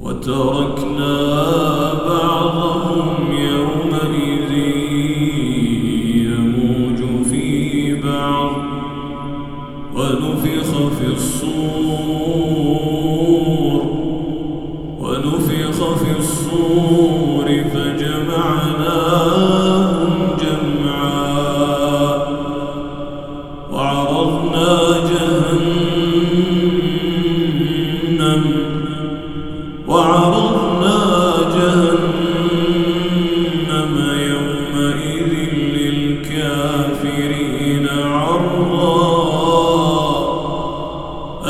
وتركنا بعضهم يومئذ يموج في بعض ونفخ في الصور ونفخ في الصور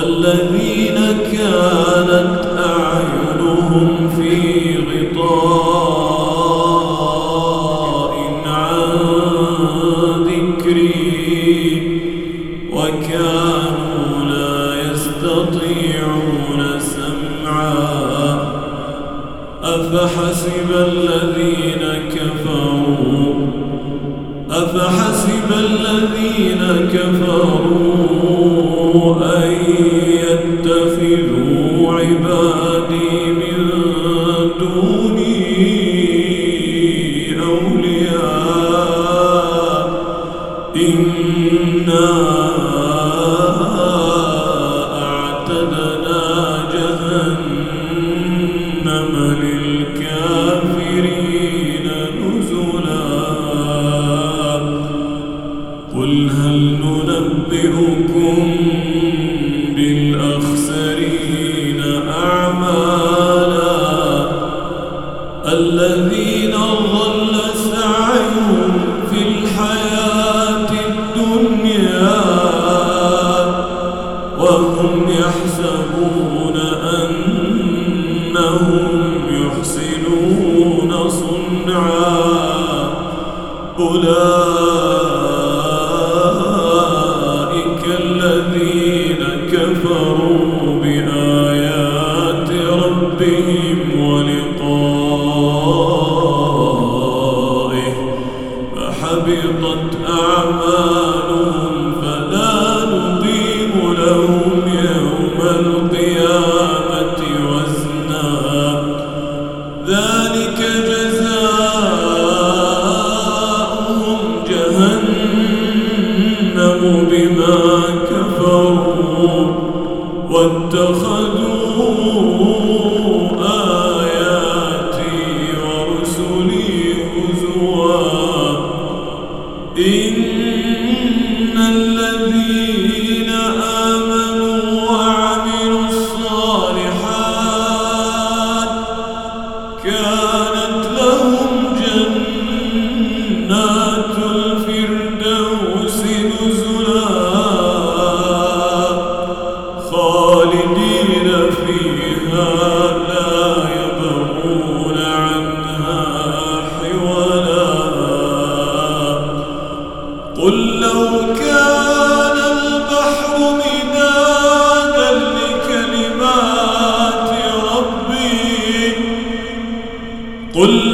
الذين كانت أعينهم في غطاء عن ذكري وكانوا لا يستطيعون سمعا. أفحسب الذين كفروا؟ أفحسب الذين كفروا أن يتخذوا عبادي من دوني أولياء إِنَّا يحسبون أنهم يحسنون صنعا. أولئك الذين كفروا بآيات ربهم قل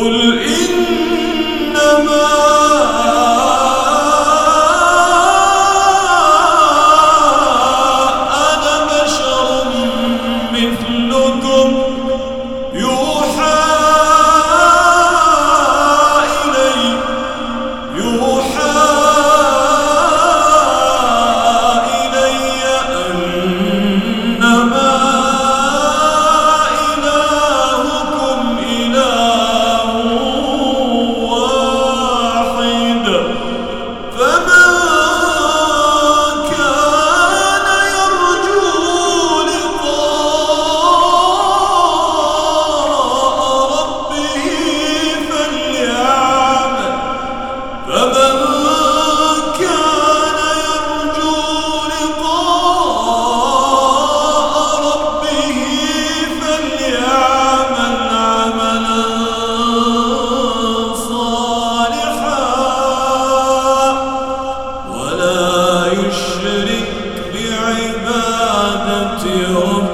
قل عبادة ربي